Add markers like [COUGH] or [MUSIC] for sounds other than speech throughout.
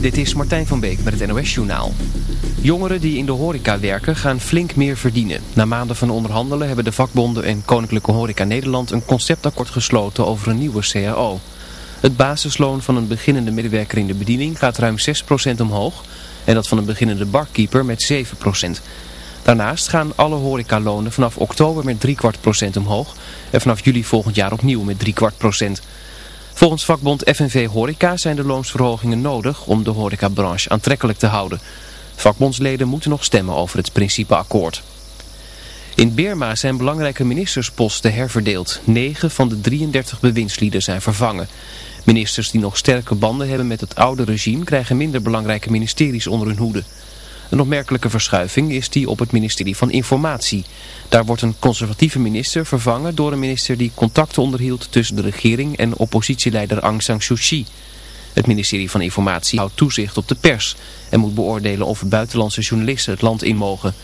Dit is Martijn van Beek met het NOS Journaal. Jongeren die in de horeca werken gaan flink meer verdienen. Na maanden van onderhandelen hebben de vakbonden en Koninklijke Horeca Nederland een conceptakkoord gesloten over een nieuwe CAO. Het basisloon van een beginnende medewerker in de bediening gaat ruim 6% omhoog en dat van een beginnende barkeeper met 7%. Daarnaast gaan alle horecalonen vanaf oktober met driekwart procent omhoog en vanaf juli volgend jaar opnieuw met driekwart procent. Volgens vakbond FNV Horeca zijn de loonsverhogingen nodig om de horecabranche aantrekkelijk te houden. Vakbondsleden moeten nog stemmen over het principeakkoord. In Birma zijn belangrijke ministersposten herverdeeld. 9 van de 33 bewindslieden zijn vervangen. Ministers die nog sterke banden hebben met het oude regime krijgen minder belangrijke ministeries onder hun hoede. Een opmerkelijke verschuiving is die op het ministerie van Informatie. Daar wordt een conservatieve minister vervangen door een minister die contacten onderhield tussen de regering en oppositieleider Aung San Suu Kyi. Het ministerie van Informatie houdt toezicht op de pers en moet beoordelen of buitenlandse journalisten het land in mogen.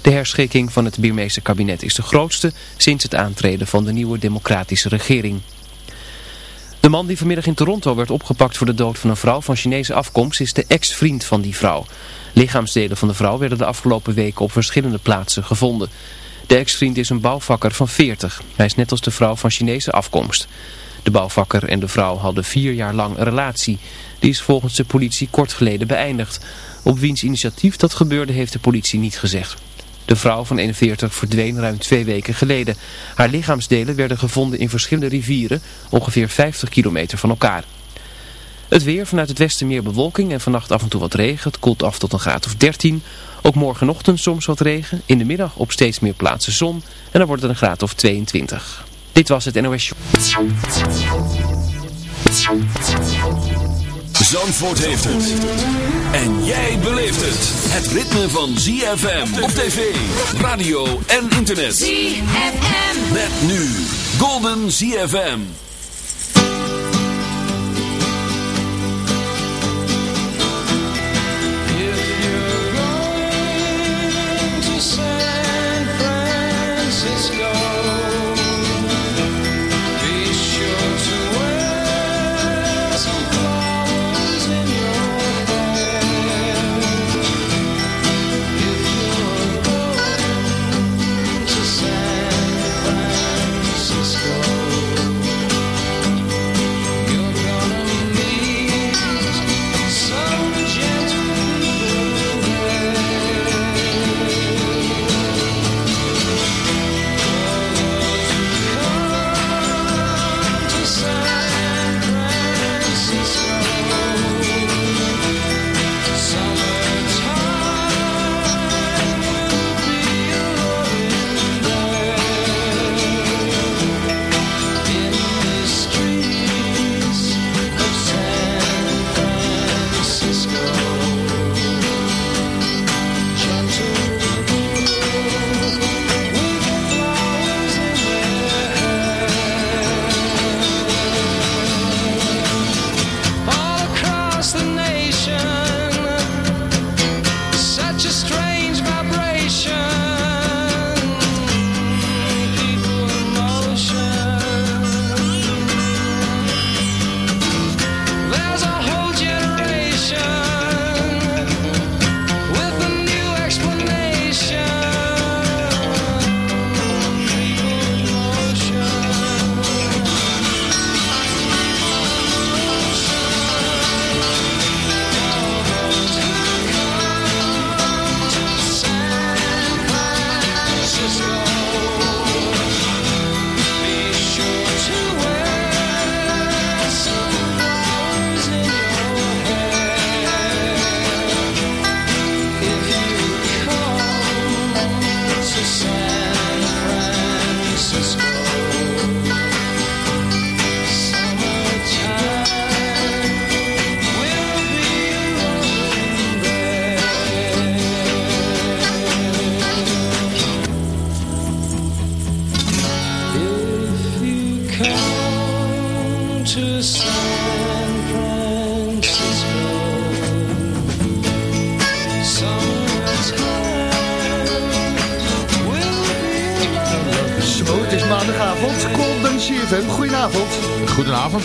De herschikking van het Birmeese kabinet is de grootste sinds het aantreden van de nieuwe democratische regering. De man die vanmiddag in Toronto werd opgepakt voor de dood van een vrouw van Chinese afkomst is de ex-vriend van die vrouw. Lichaamsdelen van de vrouw werden de afgelopen weken op verschillende plaatsen gevonden. De ex-vriend is een bouwvakker van 40. Hij is net als de vrouw van Chinese afkomst. De bouwvakker en de vrouw hadden vier jaar lang een relatie. Die is volgens de politie kort geleden beëindigd. Op wiens initiatief dat gebeurde heeft de politie niet gezegd. De vrouw van 41 verdween ruim twee weken geleden. Haar lichaamsdelen werden gevonden in verschillende rivieren, ongeveer 50 kilometer van elkaar. Het weer vanuit het westen meer bewolking en vannacht af en toe wat regen. Het koelt af tot een graad of 13. Ook morgenochtend soms wat regen. In de middag op steeds meer plaatsen zon. En dan wordt het een graad of 22. Dit was het NOS Show. Zandvoort heeft het. En jij beleeft het. Het ritme van ZFM op tv, radio en internet. ZFM. Met nu Golden ZFM.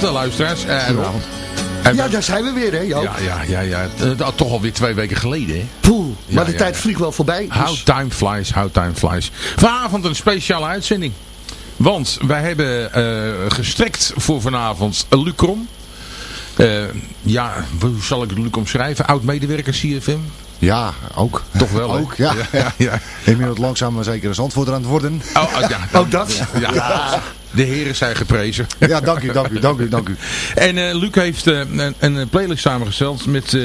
Goedenavond. Eh, luisteraars. Eh. En Ja, daar zijn we weer, hè Joop? ja, ja, ja, ja. Dat toch alweer twee weken geleden, hè? Poeh, maar Ja, de ja, tijd ja. vliegt wel voorbij. How Dus, time flies, how time flies. Vanavond een speciale uitzending. Want wij hebben eh, gestrekt voor vanavond Lucrom. Eh ja, hoe zal ik het Luc omschrijven? Oud-medewerker CFM? ja, ook. Toch wel? Ook, ja. ja, ja. Inmiddels langzaam maar zeker een zandvoort aan het worden. Oh, oh, ja, dan- Ook dat? Ja. De heren zijn geprezen. Ja, dank u, dank u, dank u, dank u. En eh, Luc heeft eh, een, een playlist samengesteld met eh,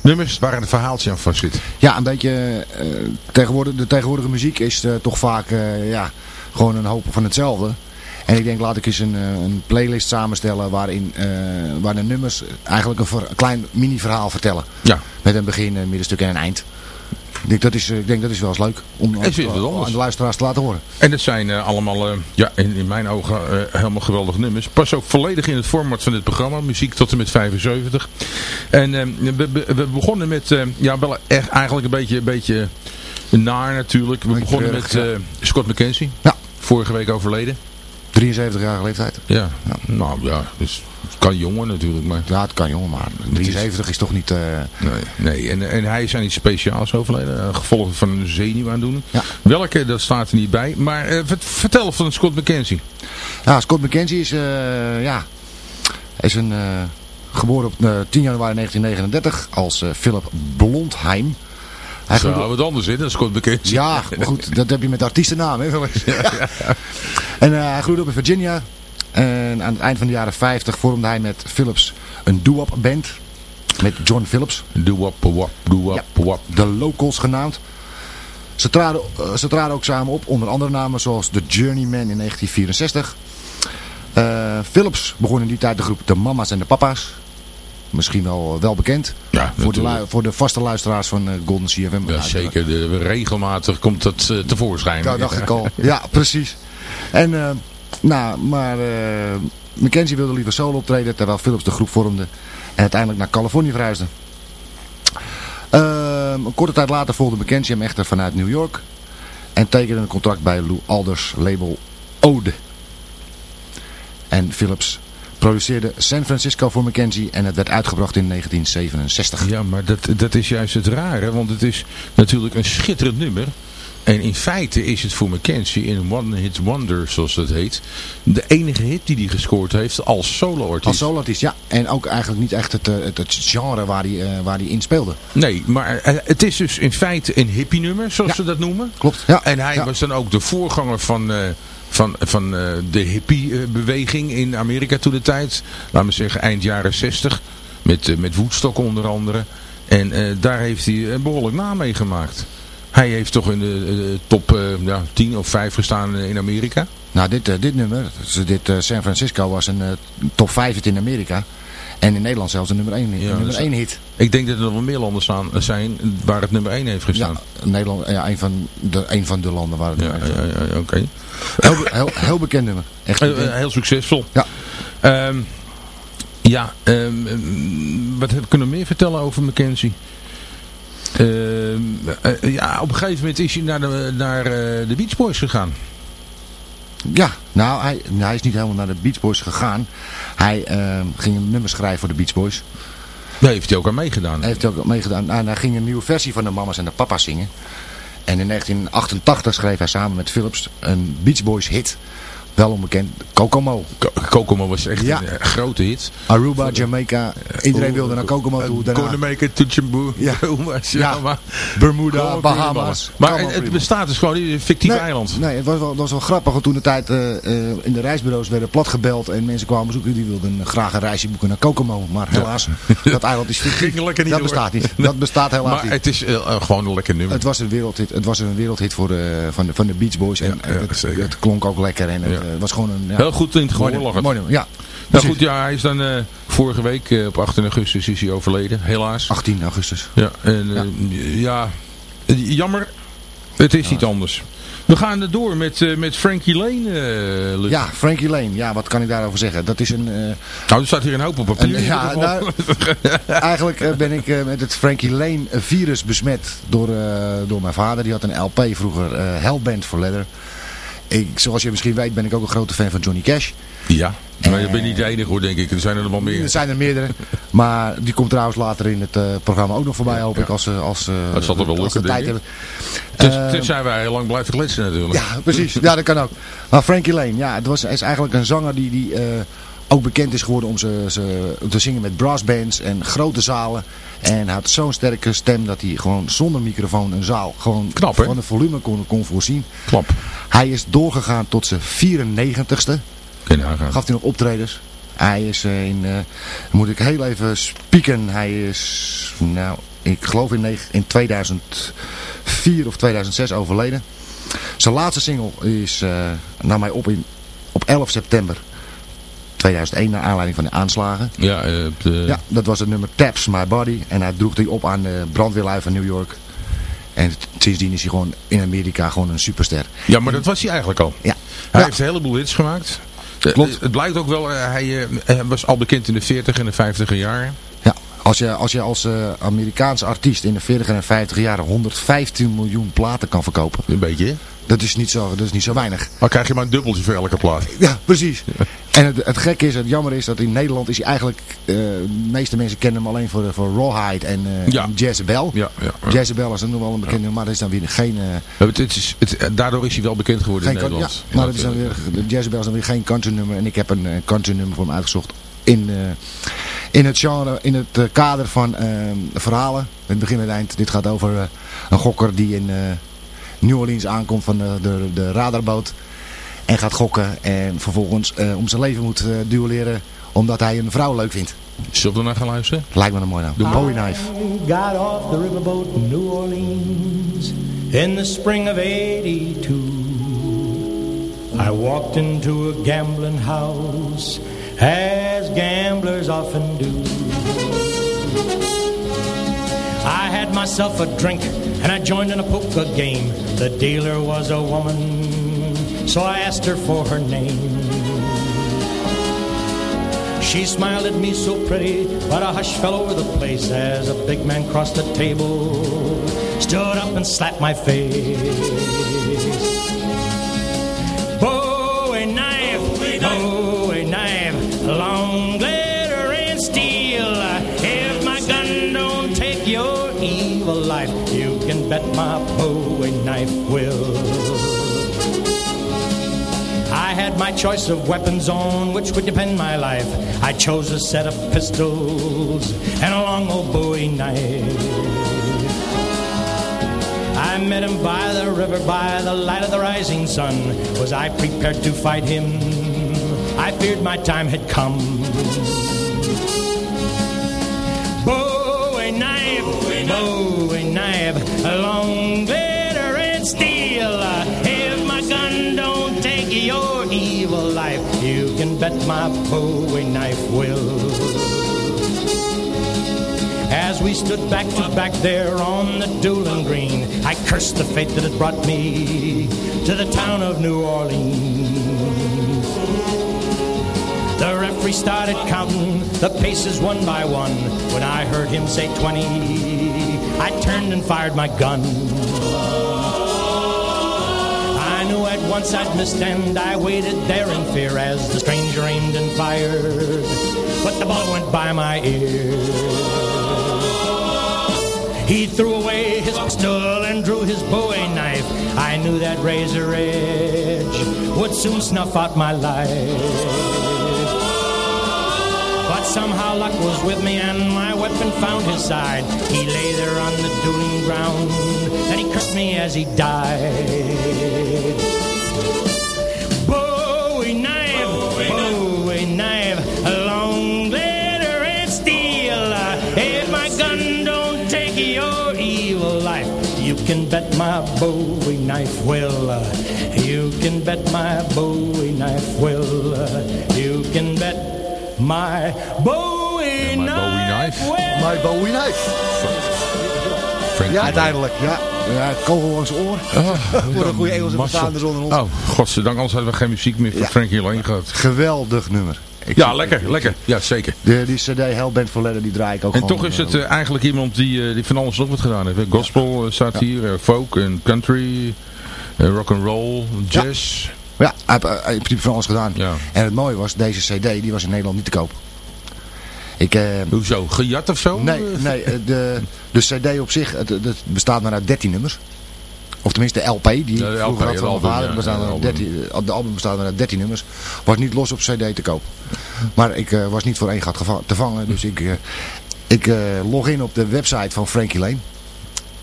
nummers waar een verhaaltje aan vast zit. Ja, een beetje, tegenwoordig, de tegenwoordige muziek is toch vaak, ja, gewoon een hoop van hetzelfde. En ik denk, laat ik eens een, een playlist samenstellen waarin, waar de nummers eigenlijk een, ver- een klein mini-verhaal vertellen. Ja. Met een begin, een middenstuk en een eind. Ik denk dat is, eh, ik denk dat is wel eens leuk om wat aan, de luisteraars te laten horen. En het zijn eh, allemaal, eh, ja, in, in mijn ogen eh, helemaal geweldige nummers. Pas ook volledig in het format van dit programma. Muziek tot en met 75. En eh, we, we, begonnen met, eh, ja, wel echt eigenlijk een beetje, een beetje naar natuurlijk. We begonnen met eh, Scott McKenzie. Ja. Vorige week overleden. 73-jarige leeftijd. Ja. Nou ja, dus kan jonger natuurlijk, maar... Ja, het kan jongen, maar 73 is toch niet... eh, Nee, nee. En, en hij is aan iets speciaals overleden. eh, Gevolgen van een zenuwaandoening. Ja. Welke, dat staat er niet bij. Maar vert- vertel van Scott McKenzie. Ja, Scott McKenzie is, eh, ja, is een, geboren op eh, 10 januari 1939 als Philip Blondheim. Hij Zo, groeide- wat anders in dan Scott McKenzie. ja, maar goed, dat heb je met artiestennaam, hè. [LAUGHS] En hij groeide op in Virginia. En aan het eind van de jaren 50 vormde hij met Philips een doo-wop band. Met John doe wap, wap. de Locals genaamd. Ze traden, eh, ze traden ook samen op onder andere namen zoals The Journeyman in 1964. Eh, Philips begon in die tijd de groep De Mama's en de Papa's. Misschien wel, wel bekend. Ja, voor, de, voor de vaste luisteraars van eh, Golden CFM. Ja, zeker. De, regelmatig komt dat eh, tevoorschijn. Dat dacht ik al. [LAUGHS] Ja, precies. En, eh, nou, maar eh, Mackenzie wilde liever solo optreden terwijl Philips de groep vormde. En uiteindelijk naar Californië verhuisde. Ehm, een korte tijd later volgde Mackenzie hem echter vanuit New York. En tekende een contract bij Lou Alders label Ode. En Philips produceerde San Francisco voor Mackenzie en het werd uitgebracht in 1967. Ja, maar dat, dat is juist het rare. Want het is natuurlijk een schitterend nummer. En in feite is het voor Mackenzie een one-hit wonder, zoals dat heet. De enige hit die hij gescoord heeft als solo-artiest. Als soloartiest, ja. En ook eigenlijk niet echt het, eh, het, het genre waar hij, eh, waar hij in speelde. Nee, maar eh, het is dus in feite een hippie nummer, zoals Ja. ze dat noemen. Klopt. Ja. En hij Ja. was dan ook de voorganger van, van, van de hippie-beweging in Amerika toen de tijd. Laten we zeggen eind jaren 60. Met, met Woodstock onder andere. En daar heeft hij een behoorlijk naam mee gemaakt. Hij heeft toch in de eh, top eh, ja, 10 of 5 gestaan in Amerika. Nou, dit, eh, dit nummer, dus dit San Francisco was een top 5 hit in Amerika. En in Nederland zelfs een nummer 1, Ja, nummer dus- 1 hit. Ik denk dat er nog wel meer landen staan, zijn waar het nummer 1 heeft gestaan. Ja, Nederland, ja, een, van de, een van de landen waar het Ja, ja, staat. ja, oké. heel, heel, heel bekend nummer. Echt. Heel succesvol. Ja. Ehm, ja, ehm, wat kunnen we meer vertellen over Mackenzie? Ehm, eh, ja, op een gegeven moment is hij naar de, naar, eh, de Beach Boys gegaan. ja, nou, hij, nou, hij is niet helemaal naar de Beach Boys gegaan. Hij eh, ging een nummer schrijven voor de Beach Boys. Daar heeft hij ook aan meegedaan. Hij heeft ook meegedaan. Nou, hij ging een nieuwe versie van de Mama's en de Papa's zingen. En in 1988 schreef hij samen met Philips een Beach Boys hit. Wel onbekend, Kokomo. Ko- Kokomo was echt Ja. een eh, grote hit. Aruba, Jamaica. Iedereen wilde naar Kokomo toe. Daarna Gonna make it to Jambu. Ja. [LAUGHS] Bermuda, Bahamas. Maar het, bestaat dus gewoon een fictief Nee, eiland. Nee, het was wel, dat was wel grappig. Want toen de tijd eh, eh, in de reisbureaus werden platgebeld. En mensen kwamen zoeken. Die wilden graag een reisje boeken naar Kokomo. Maar helaas, [LAUGHS] dat eiland is fictief. Dat bestaat niet. Dat bestaat helaas Maar niet. het is eh, eh, gewoon een lekker nummer. Het was een wereldhit, het was een wereldhit voor van, de, van de Beach Boys. En het, klonk ook lekker. En eh, was gewoon een... Ja, Heel goed in het mooi, gehoor lag het. mooi nummer, Ja, Nou goed, ja, hij is dan eh, vorige week eh, op 18 augustus is hij overleden, helaas. 18 augustus. Ja, en eh, ja, eh, jammer. Het is niet anders. We gaan er door met, eh, met Frankie Lane, eh Luc. Ja, Frankie Lane. Ja, wat kan ik daarover zeggen? Dat is een... eh, Nou, er staat hier een hoop op papier. Ja, [LAUGHS] nou, eigenlijk eh, ben ik eh, met het Frankie Lane eh, virus besmet door, eh, door mijn vader. Die had een LP vroeger, eh Hellbent for Leather. Ik, zoals je misschien weet ben ik ook een grote fan van Johnny Cash. Ja, maar je bent niet de enige hoor, denk ik. Er zijn er nog wel meer. Er zijn er meerdere. Maar die komt trouwens later in het eh, programma ook nog voorbij, hoop ik. Als, ze- als, eh, Dat zal toch wel tijd hebben. Eh, tenzij wij heel lang blijven kletsen natuurlijk. Ja, precies. Ja, dat kan ook. Maar Frankie Lane, ja, het was, is eigenlijk een zanger die, die eh, ook bekend is geworden om ze, ze, te zingen met brassbands en grote zalen. En hij had zo'n sterke stem dat hij gewoon zonder microfoon een zaal gewoon Knap, van de volume kon, kon voorzien. Klap. Hij is doorgegaan tot zijn 94ste. Kun je nagaan. Gaf hij nog optredens. Hij is eh, in, eh, moet ik heel even spieken, hij is, nou, ik geloof in, in 2004 of 2006 overleden. Zijn laatste single is, eh naar mij op, in, op 11 september 2001, naar aanleiding van de aanslagen. Ja, eh, de- Ja, dat was het nummer Taps My Body. En hij droeg die op aan de brandweerlui van New York. En sindsdien is hij gewoon in Amerika gewoon een superster. ja, maar dat was hij eigenlijk al. Ja. Hij Ja. heeft een heleboel hits gemaakt. Eh, Klopt. Het blijkt ook wel, eh, hij, eh, was al bekend in de 40 en de 50 jaren. Ja, als je als, je als eh, Amerikaanse artiest in de 40 en 50 jaren 115 miljoen platen kan verkopen. Een beetje? Dat is niet zo, dat is niet zo weinig. Maar krijg je maar een dubbeltje voor elke plaat. [LAUGHS] Ja, precies. [LAUGHS] En het, het gekke is, het jammer is dat in Nederland is hij eigenlijk, eh, de meeste mensen kennen hem alleen voor, voor Rawhide en, eh Ja. en Jezebel. Ja, ja, ja. Jezebel is nog wel een bekende, maar dat is dan weer geen... eh, het is, het, daardoor is hij wel bekend geworden in Nederland. ja, maar dat is dan eh, weer, Jezebel is dan weer geen country nummer. En ik heb een, eh, country nummer voor hem uitgezocht in, eh, in het genre, in het eh, kader van eh, verhalen. Het begin en het eind. Dit gaat over eh, een gokker die in eh, New Orleans aankomt van de, de, de radarboot. En gaat gokken en vervolgens eh, om zijn leven moet eh duelleren omdat hij een vrouw leuk vindt. Zullen we er naar gaan luisteren? Lijkt me een mooi naam. De Bowie Knife. got off the riverboat in New Orleans in the spring of 82. I walked into a gambling house as gamblers often do. I had myself a drink and I joined in a poker game. The dealer was a woman, so I asked her for her name. She smiled at me so pretty, but a hush fell over the place as a big man crossed the table, stood up and slapped my face. Bet my Bowie knife will. I had my choice of weapons on which would depend my life. I chose a set of pistols and a long old Bowie knife. I met him by the river by the light of the rising sun. Was I prepared to fight him? I feared my time had come. Bowie knife, Bowie knife, long glitter and steel. If my gun don't take your evil life, you can bet my Bowie knife will. As we stood back to back there on the dueling green, I cursed the fate that had brought me to the town of New Orleans. The referee started counting the paces one by one. When I heard him say 20, I turned and fired my gun. I knew at once I'd missed and I waited there in fear as the stranger aimed and fired. But the ball went by my ear. He threw away his pistol and drew his bowie knife. I knew that razor edge would soon snuff out my life. Somehow luck was with me and my weapon found his side. He lay there on the dueling ground and he cursed me as he died. Bowie knife, Bowie knife, a long glitter and steel. If my gun don't take your evil life, you can bet my Bowie knife will. You can bet my Bowie knife will. You can bet my Bowie my Bowie knife. My Bowie Knife. Frank Ja, uiteindelijk. Ja, ja kogel langs zijn oor. [LAUGHS] Voor een goede Engelse Massa. verstaander onder ons. Oh, godzijdank, anders hadden we geen muziek meer voor Ja. Frankie Lane gehad. Geweldig nummer. Ik Ja, lekker, lekker. Ja, zeker. De, die cd Hellbent for Leather, die draai ik ook En gewoon, toch is het eh, eh, eigenlijk iemand die, eh, die van alles nog wat gedaan heeft. Gospel eh, staat hier, eh, folk en country, eh, rock and roll, jazz. Ja, hij heeft eh, in principe van alles gedaan. Ja. En het mooie was, deze cd die was in Nederland niet te koop. Ik, eh, Hoezo? Gejat of zo? nee, nee eh, de, de cd op zich, het, het bestaat maar uit 13 nummers. Of tenminste de LP, die Ja, de vroeger had van mijn album, vader. ja, bestaat het uit album. 13, eh, de album bestaat maar uit 13 nummers. Was niet los op cd te koop. Maar ik eh, was niet voor één gat te vangen. Dus ik, eh, ik eh, log in op de website van Frankie Lane.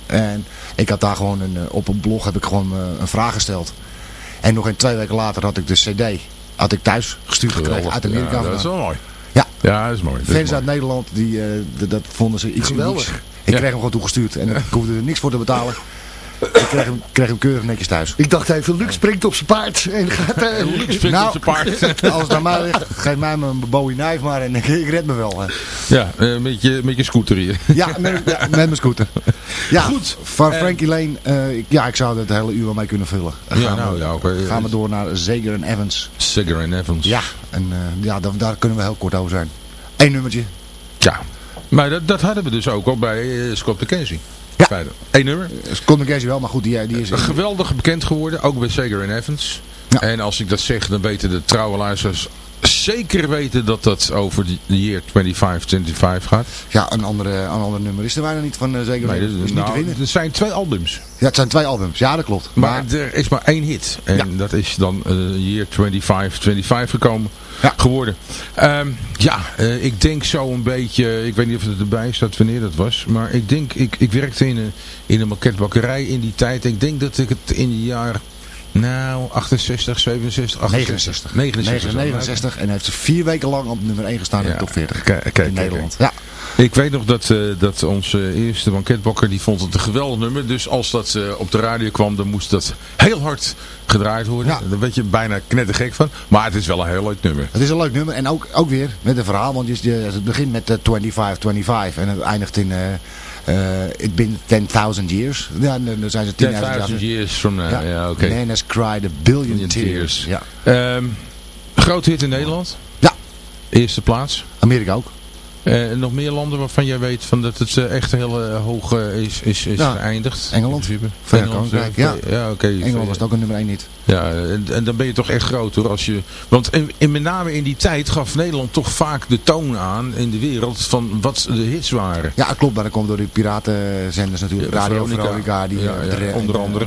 En ik had daar gewoon een, eh, op een blog heb ik gewoon eh, een vraag gesteld. En nog een twee weken later had ik de cd had ik thuis gestuurd gekregen uit Amerika. Ja, dat is wel mooi. Ja. Ja, dat is mooi. Dat is Fans mooi. uit Nederland, die, eh, dat vonden ze iets Geweldig. unieks. Ik Ja. kreeg hem gewoon toegestuurd en ik hoefde er niks voor te betalen. Ik kreeg hem, kreeg hem keurig netjes thuis. Ik dacht even, Luc springt op zijn paard en gaat... eh, [LAUGHS] Springt Nou, op zijn paard. [LAUGHS] Als het aan mij ligt, geef mij mijn Bowie knife maar en ik, ik red me wel. hè. ja, eh, met je, met je scooter hier. Ja, met, ja, met mijn scooter. Ja, Goed. Van Eh, Frankie Lane, eh, ik, ja, ik zou het hele uur wel mee kunnen vullen. Dan Ja, gaan nou we, ja, gaan we door naar Zeger en Evans. Seger en Evans. Ja, en eh, ja, daar, daar kunnen we heel kort over zijn. Eén nummertje. Ja. Maar dat, dat hadden we dus ook al bij Scott McKenzie. Ja. Eén nummer. Scott McKenzie wel, maar goed, die, die is... Geweldig bekend geworden, ook bij Seger en Evans. Ja. En als ik dat zeg, dan weten de trouwe luisteraars zeker weten dat dat over de year 2525 gaat. Ja, een, andere, een ander nummer is er bijna niet van uh, Zeker Nee, en dat- Evans. Is niet te nou, er zijn twee albums. Ja, het zijn twee albums. Ja, dat klopt. Maar, er is maar één hit. En Ja. dat is dan eh year 2525 gekomen. Ja. Geworden. Ehm, ja, eh, ik denk zo een beetje, ik weet niet of het erbij staat wanneer dat was. Maar ik denk, ik, ik werkte in een, in een maquettebakkerij in die tijd. Ik denk dat ik het in de jaar, nou, 68, 67, 68. 69. 69. 69 en heeft ze vier weken lang op nummer 1 gestaan in de top 40 kijk, kijk, in Nederland. Ja. Ik weet nog dat, eh, dat onze eerste banketbakker, die vond het een geweldig nummer. Dus als dat eh, op de radio kwam, dan moest dat heel hard gedraaid worden. Ja. Daar werd je bijna knettergek van. Maar het is wel een heel leuk nummer. Het is een leuk nummer en ook, ook weer met een verhaal, want het begint met eh, 25-25 en het eindigt in eh It been 10.000 years. Ja, en dan zijn ze 10.000 jaar. 10.000 years from now. Ja, ja oké. Man has cried a billion Billion tears. tears. Ja. Ehm, groot hit in Nederland. Ja. Eerste plaats. Amerika ook. Eh, nog meer landen waarvan jij weet van dat het eh, echt heel eh, hoog is, is, is Ja. geëindigd? Engeland. Koninkrijk, ja. Ja, oké. Engeland was het ook een nummer 1 niet. Ja, en, en dan ben je toch echt groot hoor. Als je, want in, in, met name in die tijd gaf Nederland toch vaak de toon aan in de wereld van wat de hits waren. Ja, klopt. Maar dat komt door die piratenzenders natuurlijk. Ja, Radio Veronica. Veronica. die, Ja, de onder andere.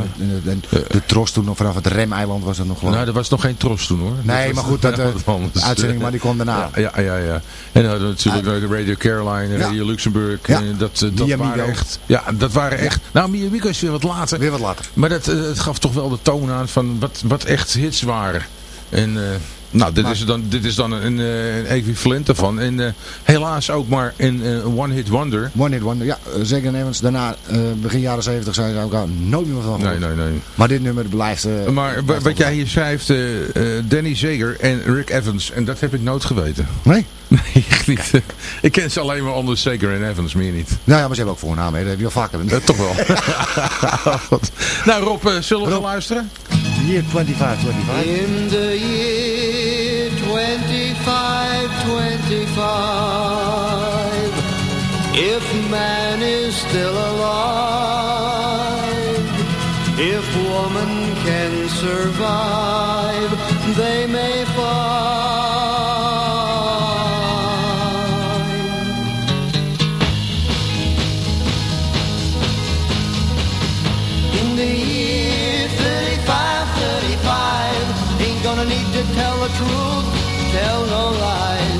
De Tros toen nog vanaf het Remeiland was dat nog ik. Nou, er was nog geen tros toen hoor. Nee, Dat maar goed, [LAUGHS] dat, de uitzending, maar die kwam daarna. Ja, ja, ja. En dan hadden we natuurlijk de Radio Caroline. Radio Luxemburg. En dat, eh, dat waren echt. Ja, dat waren echt. Nou, Miamigo is weer wat later. Weer wat later. Maar dat, eh, het gaf toch wel de toon aan van wat, wat echt hits waren. En eh, nou, dit, Maar- is dan, dit is dan een, eh, een equivalent daarvan. En eh, helaas ook maar een eh, one-hit wonder. One Hit Wonder. Ja, zeker en Evans. Daarna, eh, begin jaren 70 zijn ze ook al nooit meer van Nee, gehoord. nee, nee. Maar dit nummer blijft... eh, Maar blijft wat jij hier schrijft, eh, eh, Danny Zager en Rick Evans. En dat heb ik nooit geweten. Nee? [LAUGHS] Nee, echt niet. [LAUGHS] Ik ken ze alleen maar onder Zager en Evans, meer niet. Nou ja, maar ze hebben ook voornamen. hè. Dat heb je al vaker. Toch wel. [LAUGHS] nou Rob, eh, zullen we gaan luisteren? Year 25, 25. In the year 2525, if man is still alive, if woman can survive, they may find. In the year 35, 35, ain't gonna need to tell the truth, tell no lies.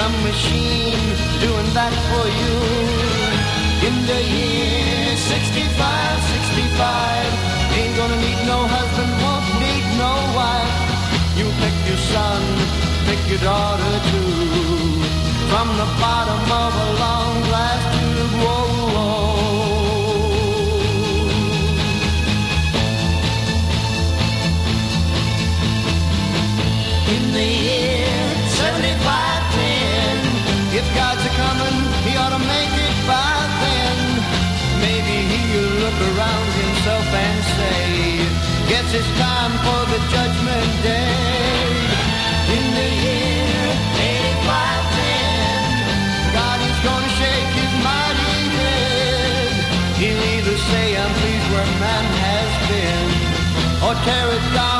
some machine doing that for you. In the year 65, 65, ain't gonna need no husband, won't need no wife. You pick your son, pick your daughter too. From the bottom of a long glass tube, whoa, whoa. In the year around himself and say, Guess it's time for the judgment day. In the year 8510, God is gonna shake his mighty head. He'll either say, I'm pleased where man has been, or tear it down.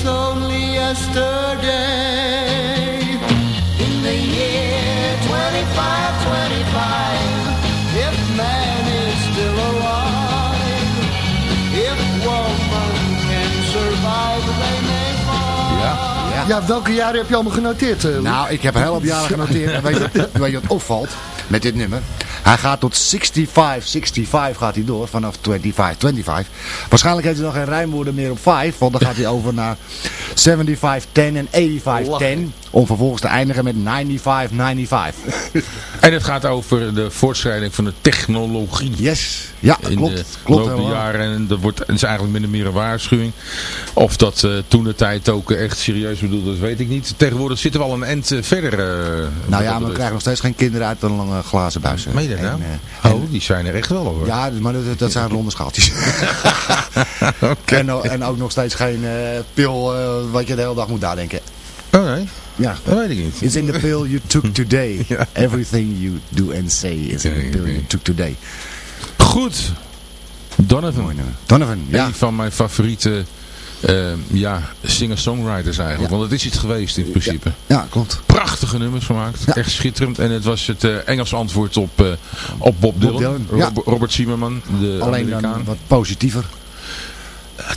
it's only yesterday. In the year 2525, if man is still alive, if woman can survive, they may fall. Ja. Ja, welke jaren heb je allemaal genoteerd? eh? Nou, ik heb een heleboel jaren genoteerd. En weet je, [LAUGHS] weet je wat opvalt met dit nummer? Hij gaat tot 65, 65 gaat hij door, vanaf 25, 25. Waarschijnlijk heeft hij nog geen rijmwoorden meer op 5, want dan gaat hij over naar 75, 10 en 85, 10. Om vervolgens te eindigen met 95, 95. En het gaat over de voortschrijding van de technologie. Yes, ja, in klopt. de klopt loop der helemaal. jaren. En dat wordt, het is eigenlijk min of meer een waarschuwing. Of dat eh, toen de tijd ook echt serieus bedoeld dat weet ik niet. Tegenwoordig zitten we al een end eh, verder. eh, Nou ja, maar we krijgen nog steeds geen kinderen uit een lange glazen buis. Meen je nou? En, oh, die zijn er echt wel hoor. Ja, maar dat, dat zijn ronde schaaltjes. [LAUGHS] [LAUGHS] en, en ook nog steeds geen pil wat je de hele dag moet nadenken. Oh nee, Ja. dat weet ik niet. It's in the pill you took [LAUGHS] today. Everything you do and say is in the Oké, pill oké. you took today. Goed. Donovan. Mooi nummer. Donovan, ja. Een van mijn favoriete eh, ja, singer-songwriters eigenlijk. Ja. Want het is iets geweest in principe. Ja, klopt. Prachtige nummers gemaakt. Ja. Echt schitterend. En het was het eh, Engels antwoord op, eh, op Bob Dylan. Dylan, ja. Rob- Robert Zimmerman, de Alleen Amerikaan. dan wat positiever.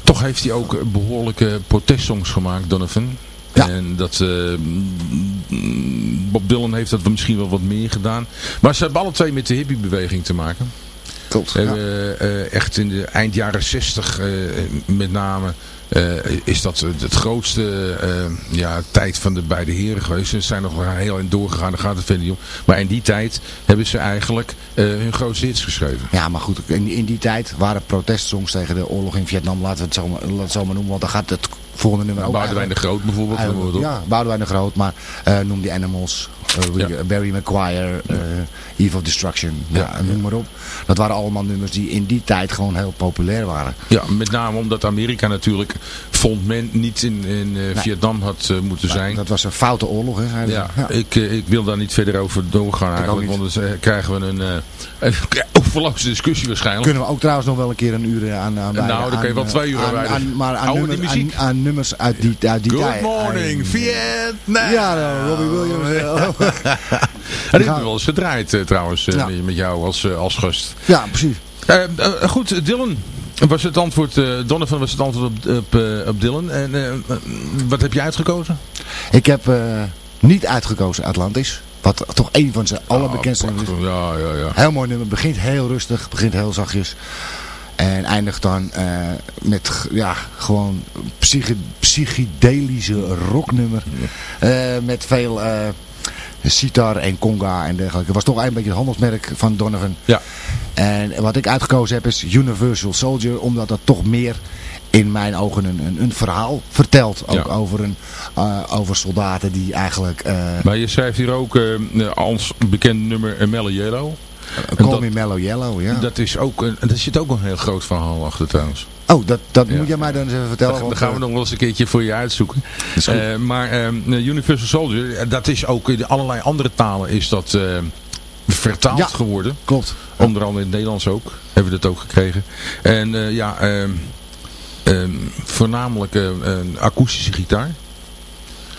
Toch heeft hij ook behoorlijke protestsongs gemaakt, Donovan. Ja. En dat, eh, Bob Dylan heeft dat misschien wel wat meer gedaan. Maar ze hebben alle twee met de hippiebeweging te maken. Klopt. Ja. hebben echt in de eind jaren 60 eh, met name eh, is dat het, grootste eh, ja, tijd van de beide heren geweest. Ze zijn nog heel in doorgegaan, daar gaat het verder niet om. Maar in die tijd hebben ze eigenlijk hun grootste hits geschreven. Ja, maar goed, in, in die tijd waren protestsongs tegen de oorlog in Vietnam, laten we het zo maar, laten we het zo maar noemen, want dan gaat het volgende nummer ook Boudewijn de Groot bijvoorbeeld. bijvoorbeeld. ja, Boudewijn de Groot, maar eh, noem die Animals, eh, Ja. Barry McGuire, eh, Eve of Destruction, ja, Ja, noem maar op. Dat waren allemaal nummers die in die tijd gewoon heel populair waren. Ja, met name omdat Amerika natuurlijk, vond men, niet in, in eh, Vietnam had eh, moeten zijn. Dat was een foute oorlog, hè? ze. Ja, Ik, eh, ik wil daar niet verder over doorgaan eigenlijk, niet. want dan krijgen we een een overloze discussie waarschijnlijk. Kunnen we ook trouwens nog wel een keer een uur aan, aan Nou, dan kun je wel twee uur aan, aan Maar aan muziek? aan, nummers uit die, uit die Good tijd. morning, Aan- Vietnam! Ja, nou, Robbie Williams. [LAUGHS] En [LAUGHS] hebben we wel eens gedraaid trouwens, Ja. met- jou als, als gast. ja, precies. Goed, Dylan. Was het antwoord, eh, Donovan was het antwoord op, op, eh, op Dylan. En eh, wat heb je uitgekozen? Ik heb niet uitgekozen Atlantis. Wat toch een van zijn allerbekendste nummers is. Oh, Ja, ja, ja. Heel mooi nummer. Begint heel rustig. Begint heel zachtjes. En eindigt dan met ja, gewoon psyche, psychedelische rocknummer. Met veel eh sitar en conga en dergelijke. Het was toch een beetje het handelsmerk van Donovan. Ja. En wat ik uitgekozen heb is Universal Soldier. Omdat dat toch meer in mijn ogen een, een, een verhaal vertelt. Ook Ja. over, een, eh, over soldaten die eigenlijk... eh Maar je schrijft hier ook eh, als bekend nummer Mellow Yellow. Call dat- Me Mellow Yellow, ja. Dat is ook, een, daar zit ook een heel groot verhaal achter trouwens. Oh, dat, dat Ja. moet jij mij dan eens even vertellen. Dat, want, dat gaan we eh, nog wel eens een keertje voor je uitzoeken. Eh, maar ehm, Universal Soldier, eh, dat is ook in allerlei andere talen is dat eh, vertaald Ja. geworden. Klopt. Onder andere in het Nederlands ook. Hebben we dat ook gekregen. En eh, ja, ehm, ehm, voornamelijk eh, een akoestische gitaar.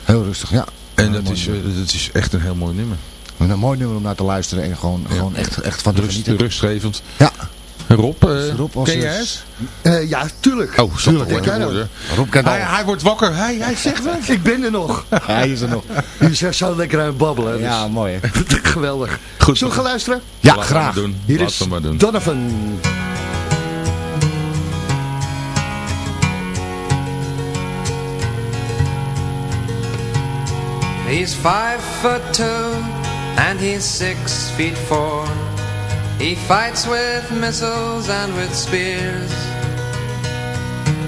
Heel rustig, ja. En dat is, eh, dat is echt een heel mooi nummer. Een mooi nummer om naar te luisteren en gewoon, gewoon echt, echt van te Rust, genieten. rustgevend. Ja, Rob, eh, Rob als ken jij is- het? Eh, ja, tuurlijk. Oh, zo Tuurlijk, ken jij worden. Rob kent Hij, hij wordt wakker, hij, hij zegt [LAUGHS] wat. Ik ben er nog. Hij is er nog. Je zegt zo lekker aan het babbelen. dus Ja, mooi hè. [LAUGHS] Geweldig. Goed. Zullen we gaan luisteren? Ja, Laat graag. doen. Hier Laat is hem maar doen. Donovan. He's five foot two and he's six feet four. He fights with missiles and with spears.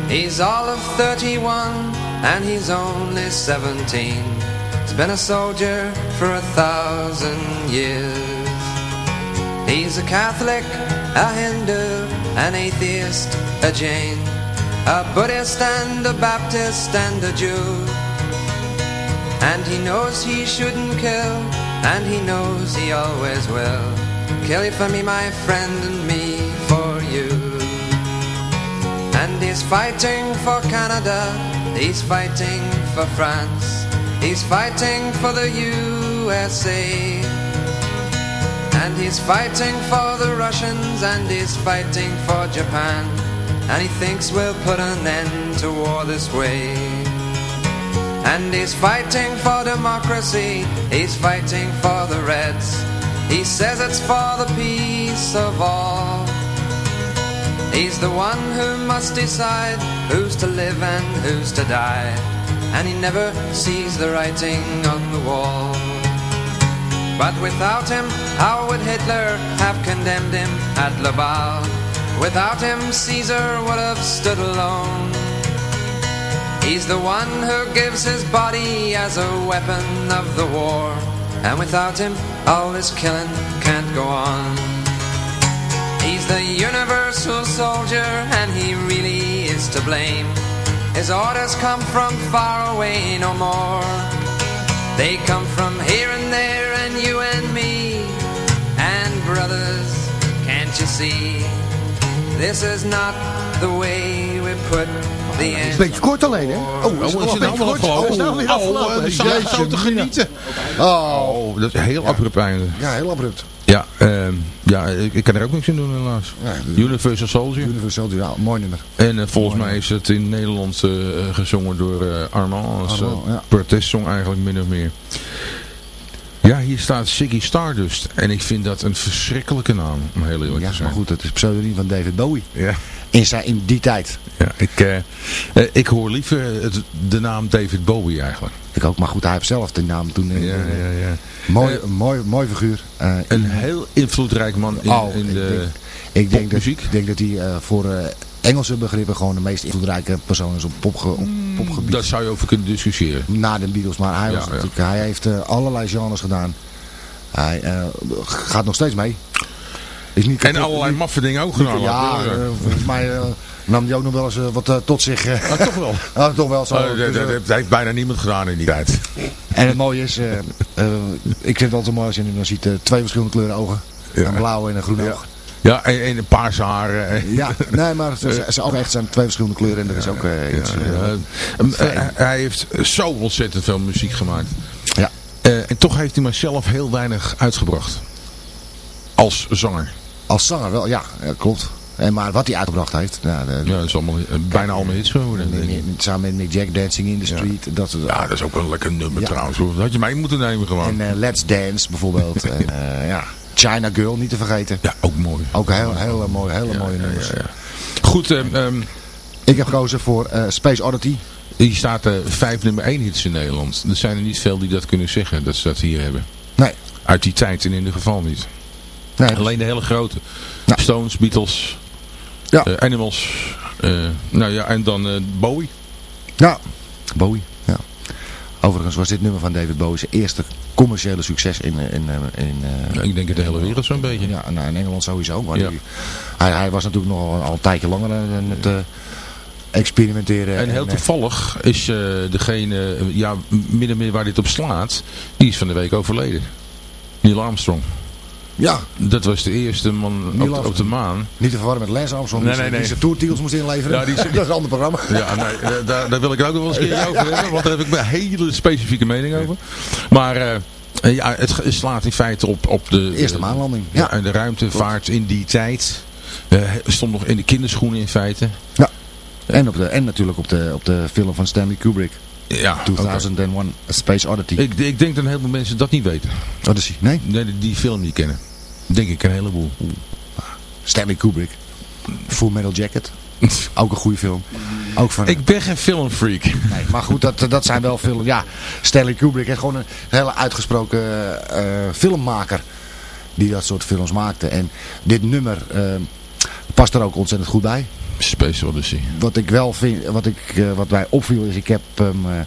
He's all of 31 and he's only 17. He's been a soldier for a thousand years. He's a Catholic, a Hindu, an atheist, a Jain, a Buddhist and a Baptist and a Jew. And he knows he shouldn't kill, and he knows he always will. Kill you for me, my friend, and me for you. And he's fighting for Canada, he's fighting for France, he's fighting for the USA. And he's fighting for the Russians, and he's fighting for Japan. And he thinks we'll put an end to war this way. And he's fighting for democracy, he's fighting for the Reds. He says it's for the peace of all. He's the one who must decide who's to live and who's to die. And he never sees the writing on the wall. But without him, how would Hitler have condemned him at Laval? Without him, Caesar would have stood alone. He's the one who gives his body as a weapon of the war. And without him, all this killing can't go on. He's the universal soldier, and he really is to blame. His orders come from far away no more. They come from here and there, and you and me. And brothers, can't you see? This is not the way we put. Beetje kort alleen, hè? Oh, Oh, is het nou wel Oh, afgelopen? is nou weer Oh, afgelopen. we staan Jeetje, zo te genieten. Oh. Oh, dat is heel abrupt einde. Ja, heel abrupt. Ja, ehm, ja ik, ik kan er ook niks in doen helaas. Ja, Universal Soldier. Universal, ja, mooi nummer. En eh, volgens mij is het in Nederland eh, gezongen door eh, Armand. Als ja. protestsong eigenlijk min of meer. Ja, hier staat Ziggy Stardust. En ik vind dat een verschrikkelijke naam, om heel eerlijk Ja, te zijn. maar goed, het is pseudoniem van David Bowie. Ja, In, zijn, in die tijd. Ja ik, eh, eh, ik hoor liever het, de naam David Bowie eigenlijk. Ik ook, maar goed, hij heeft zelf de naam toen. eh, Ja, ja, ja. Mooi, mooi, mooi figuur. Eh, Een heel invloedrijk man in, Oh, in ik de... denk- ik denk dat, ik denk dat hij eh, voor eh, Engelse begrippen gewoon de meest invloedrijke persoon is op, popge, op popgebied. Daar zou je over kunnen discussiëren. Na de Beatles, maar hij, Ja, was ja. natuurlijk, hij heeft allerlei genres gedaan. Hij eh, gaat nog steeds mee. Is niet En allerlei niet- maffe dingen ook gedaan. Ja, eh, volgens mij eh, nam hij ook nog wel eens eh, wat tot zich. eh, Ah, toch wel. ja, [LAUGHS] toch wel zo. Oh, dat, Dus, heeft bijna niemand gedaan in die tijd. en het mooie is, ik vind het altijd mooi als je dan ziet twee verschillende kleuren ogen. Ja. Een blauw en een groen Ja. oog. Ja, en, en een paarse haren. eh. Ja, nee, maar ze, ze, ook echt zijn twee verschillende kleuren en dat is ook iets. Ja, eh. Ehm, eh, hij heeft zo ontzettend veel muziek gemaakt. Ja. En toch heeft hij maar zelf heel weinig uitgebracht. Als zanger. Als zanger wel, ja, ja, klopt. En maar wat hij uitgebracht heeft, ja, de, Ja, dat is allemaal, eh, bijna allemaal hits geworden. samen met Mick Jack, Dancing in the Street, dat soort Ja, dat is ook wel een lekker nummer Ja. trouwens. Dat had je mee moeten nemen gewoon. En eh, Let's Dance bijvoorbeeld. [LAUGHS] en eh, ja, China Girl, niet te vergeten. ja, ook mooi. Ook heel, hele mooie, hele mooie nummers. Ja, ja. Goed, ehm, ehm, Ik heb gekozen voor Space Oddity. hier staat vijf nummer 1 hits in Nederland. Er zijn er niet veel die dat kunnen zeggen, dat ze dat hier hebben. Nee, Uit die tijd in ieder geval niet. Nee Alleen de hele grote. Stones, Beatles, Ja. eh, Animals. eh, nou ja, en dan eh, Bowie. Ja, Bowie. Ja. Overigens was dit nummer van David Bowie zijn eerste commerciële succes in, in, in, Ja, ik denk in de hele wereld zo'n beetje. ja, nou, in Engeland sowieso. Maar Ja. die- hij, hij was natuurlijk nog al, al een tijdje langer eh, experimenteren. En heel toevallig is degene, ja, meer waar dit op slaat, die is van de week overleden. Neil Armstrong. Ja, Dat was de eerste man op, de- op de maan. niet te verwarren met Lance Armstrong. Nee, die, nee, zijn- nee. die zijn tourtitels moest inleveren. Ja, die [LAUGHS] is- dat is een ander programma. Ja, nee, eh, daar, daar wil ik ook nog wel eens een keer over hebben, want daar heb ik mijn hele specifieke mening over. Maar eh, ja, het slaat in feite op, op de... Eerste maanlanding. Ja, en de ruimtevaart in die tijd. Eh, stond nog in de kinderschoenen in feite. Ja. En, op de, en natuurlijk op de, op de film van Stanley Kubrick. Ja, 2001 A Space Oddity. Ik, ik denk dat een heleboel mensen dat niet weten. Odyssey, nee? Nee, die, die film niet kennen. Denk ik een heleboel. Stanley Kubrick. Full Metal Jacket. [LAUGHS] Ook een goede film. Ook van, Ik ben geen filmfreak. nee, maar goed, dat, dat zijn wel films. Ja, Stanley Kubrick is gewoon een hele uitgesproken eh, filmmaker. Die dat soort films maakte. En dit nummer eh, past er ook ontzettend goed bij. Space Odyssey. Wat ik wel vind, wat, ik, eh, wat mij opviel is, ik heb hem eh,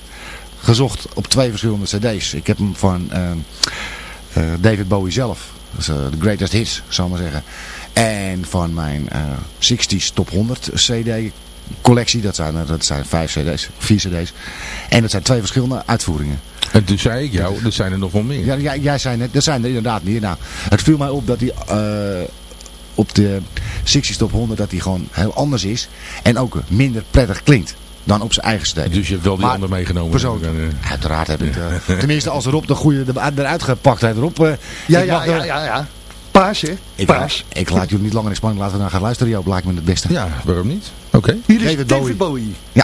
gezocht op twee verschillende cd's. Ik heb hem van eh, David Bowie zelf. De Greatest Hits, zal ik maar zeggen. En van mijn eh 60s Top 100 cd collectie. Dat zijn, dat zijn vijf cd's, vier cd's. En dat zijn twee verschillende uitvoeringen. En toen zei ik jou, er zijn er nog wel meer. Ja, jij, jij zei net, er zijn er inderdaad meer. Nou, het viel mij op dat hij eh, op de 60s Top 100 dat hij gewoon heel anders is. En ook minder prettig klinkt dan op zijn eigen cd. Dus je hebt wel die Maar ander meegenomen. Persoonlijk, uiteraard heb ik, eh, tenminste als Rob de goede er- eruit gepakt heeft, Rob. eh, Ja, ja, er- ja, ja, ja. Paas, hè? Ik, Paas. ik laat jullie niet langer in spanning laten we naar gaan luisteren. Joop, lijkt me het beste. Ja, waarom niet? Oké. Hier is David David, Bowie. Bowie. Ja.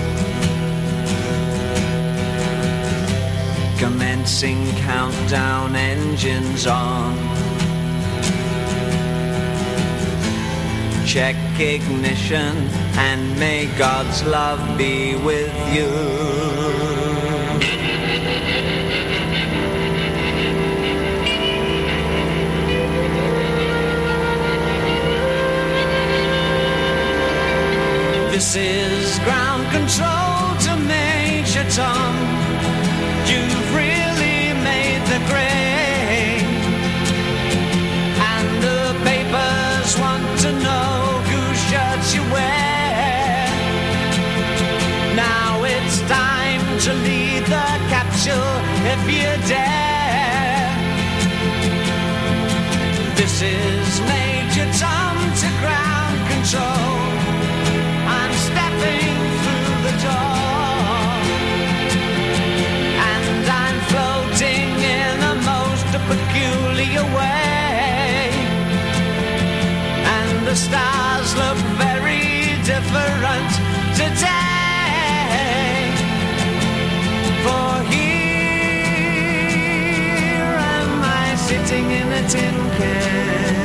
Commencing countdown engines on. Check ignition and may God's love be with you. This is ground control to Major Tom. If you dare. This is Major Tom to ground control. I'm stepping through the door. And I'm floating in a most peculiar way. And the stars look very different today. For sitting in a tin can.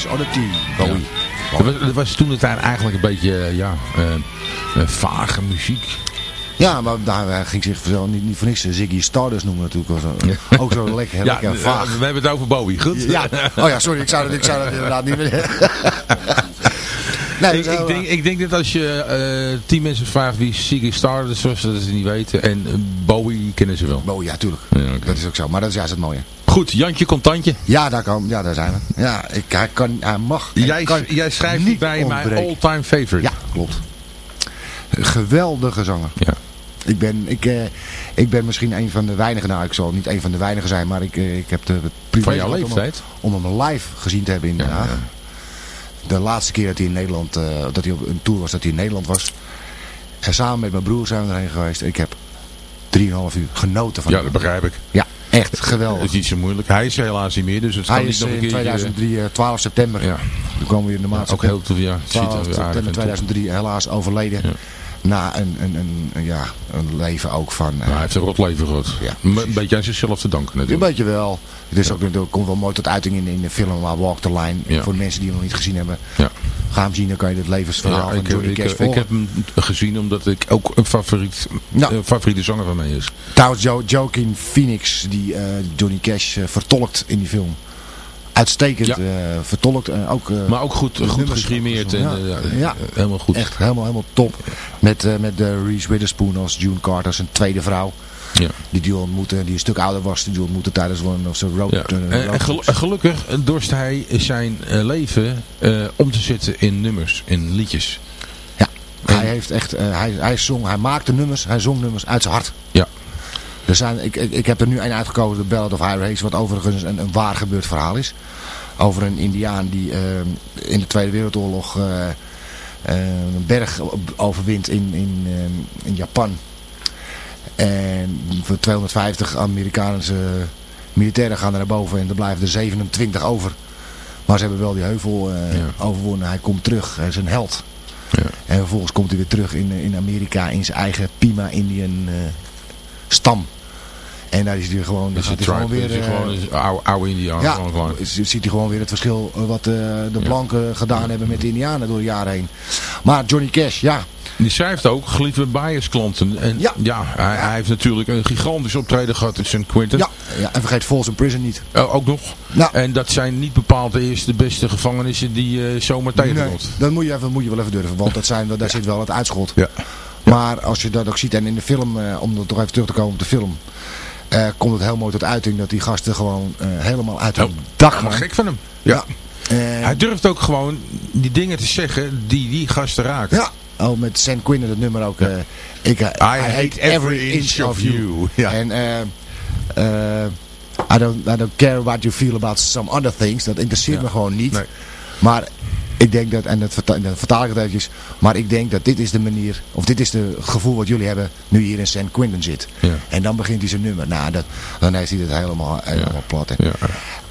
Space Oddity. Bowie. Dat was, dat was toen het daar eigenlijk een beetje, eh, ja, eh, eh, vage muziek. Ja, maar daar ging zich zo niet, niet voor niks Ziggy Stardust noemen natuurlijk. Ook zo, ook zo lekker, Ja, lekker vaag. we hebben het over Bowie, goed? Ja, oh ja, sorry, ik zou dat, ik zou dat inderdaad niet meer... nee, ik, denk, ik denk dat als je eh, tien mensen vraagt wie Ziggy Stardust was, dat ze niet weten. En Bowie kennen ze wel. Oh ja, tuurlijk. Ja. Dat is ook zo. Maar dat is juist het mooie. Goed, Jantje Contantje. Ja, daar, kan, ja, daar zijn we. Ja, ik, hij, kan, hij mag. hij Jij, kan jij schrijft niet bij mijn ontbreken. all-time favorite. Ja, klopt. Geweldige zanger. Ja. Ik ben, ik, eh, ik ben misschien een van de weinigen, nou ik zal niet een van de weinigen zijn, maar ik, eh, ik heb de privé Van jouw gehad om hem- leeftijd? Om, hem live gezien te hebben in Den Haag. ja. De laatste keer dat hij in Nederland, eh, dat hij op een tour was, dat hij in Nederland was. En samen met mijn broer zijn we erheen geweest. Ik heb 3,5 uur genoten van Ja, dat begrijp ik. Ja, echt geweldig. is niet zo moeilijk. Hij is er helaas niet meer, dus het Hij is nog een in keer... 2003, eh, 12 september. Ja, Toen kwamen we in de maand ook heel veel, ja. het ziet er 12 weer aardig september en 2003 helaas overleden. Ja. Na een, een, een, een- ja, een leven ook van... eh, Nou, hij heeft een rot leven gehad. Ja, een beetje aan zichzelf te danken een natuurlijk. beetje wel. Het is ook, het komt wel mooi tot uiting in, in de film waar Walk the Line. Ja. Voor de mensen die hem nog niet gezien hebben. Ja. Ga hem zien, dan kan je het levensverhaal van ik, ik, Cash ik volgen. heb hem gezien omdat ik ook een favoriet, eh, favoriete zanger van mij is. Trouwens, jo Joaquin Phoenix, die eh, Johnny Cash vertolkt in die film. Uitstekend Ja. eh, vertolkt. en ook, eh, Maar ook goed, goed gegrimeerd en Ja. eh, eh, helemaal goed. echt helemaal, helemaal top. Met, eh met de Reese Witherspoon als June Carter, zijn tweede vrouw. Ja. Die die ontmoette, die een stuk ouder was. Die die ontmoette tijdens een of zijn road, Ja. eh, En, gel- gelukkig dorst hij zijn eh, leven eh, om te zetten in nummers, in liedjes. Ja, hij heeft echt, eh, hij, hij zong, hij maakte nummers, hij zong nummers uit zijn hart. Ja. Er zijn, ik, ik, ik heb er nu een uitgekozen, de Ballad of High Race, wat overigens een, een waar gebeurd verhaal is. Over een indiaan die eh, in de Tweede Wereldoorlog eh, eh, een berg overwint in, in, in Japan. En voor 250 Amerikaanse militairen gaan er naar boven en er blijven er 27 over. Maar ze hebben wel die heuvel Ja. overwonnen. Hij komt terug, hij is een held. Ja. En vervolgens komt hij weer terug in, in Amerika in zijn eigen Pima Indian stam. En daar is hij gewoon, Dus gaat hij gewoon weer... is eh, gewoon een oude, oude Indiaan. ja, gewoon ziet hij gewoon weer het verschil eh, wat eh, de blanken gedaan hebben met de Indianen door de jaren heen. Maar Johnny Cash, ja, Die schrijft ook geliefde biasklanten. En ja, Ja. hij, hij heeft natuurlijk een gigantisch optreden gehad in St. Quentin. ja, ja, en vergeet Falls in Prison niet. Eh, ook nog. Nou. En dat zijn niet bepaald de eerste beste gevangenissen die je zomaar tegenkomt. Nee, dat moet je, even, moet je wel even durven, want dat zijn, daar zit wel het uitschot. Ja. Maar als je dat ook ziet, en in de film, eh, om er toch even terug te komen op de film, eh, komt het heel mooi tot uiting dat die gasten gewoon eh, helemaal uit hun Oh, dak gaan. gek van hem. Ja. Hij durft ook gewoon die dingen te zeggen die die gasten raken. ja. Oh, met San Quinn het nummer ook. eh, ik, I, hate every inch of you. Ja. En I, don't, I don't care what you feel about some other things. Dat interesseert Ja. me gewoon niet. Nee. Maar ik denk dat, en dat dan vertaal ik het eventjes, maar ik denk dat dit is de manier, of dit is de gevoel wat jullie hebben nu hier in San Quentin zit. Ja. En dan begint hij zijn nummer. Nou, dat, dan heeft hij het helemaal, helemaal plat. Ja.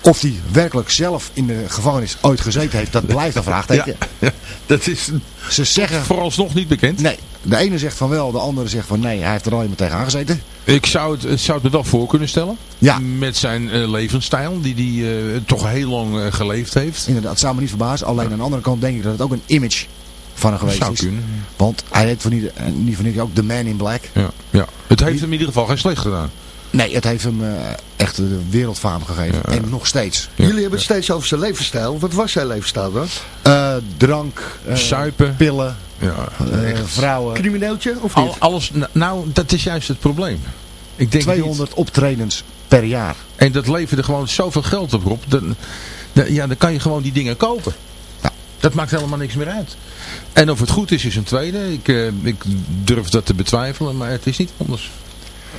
Of hij werkelijk zelf in de gevangenis ooit gezeten heeft, dat blijft een vraagteken. Ja. Dat is Ze zeggen, vooralsnog niet bekend. nee, de ene zegt van wel, de andere zegt van nee, hij heeft er al iemand tegen aangezeten. Ik zou het, het zou het me wel voor kunnen stellen. Ja. Met zijn eh, levensstijl, die hij toch heel lang eh, geleefd heeft. Inderdaad, het zou me niet verbazen. Alleen aan de andere kant denk ik dat het ook een image van hem geweest zou is. kunnen. Want hij heet voor niet, eh, niet voor niets ook The Man in Black. Ja. Ja. Het heeft hem in ieder geval geen slecht gedaan. Nee, het heeft hem eh, echt de wereldfaam gegeven. Ja. En nog steeds. Ja. Jullie hebben het steeds over zijn levensstijl. Wat was zijn levensstijl dan? Eh, drank, eh, Suipen. pillen, Ja. eh, vrouwen. Crimineeltje of niet? Al, alles, nou, dat is juist het probleem. Ik denk 200 optredens per jaar. En dat leverde gewoon zoveel geld op, Rob. Dan, dan- ja, dan kan je gewoon die dingen kopen. Ja. Dat maakt helemaal niks meer uit. En of het goed is, is een tweede. Ik, eh, ik durf dat te betwijfelen, maar het is niet anders.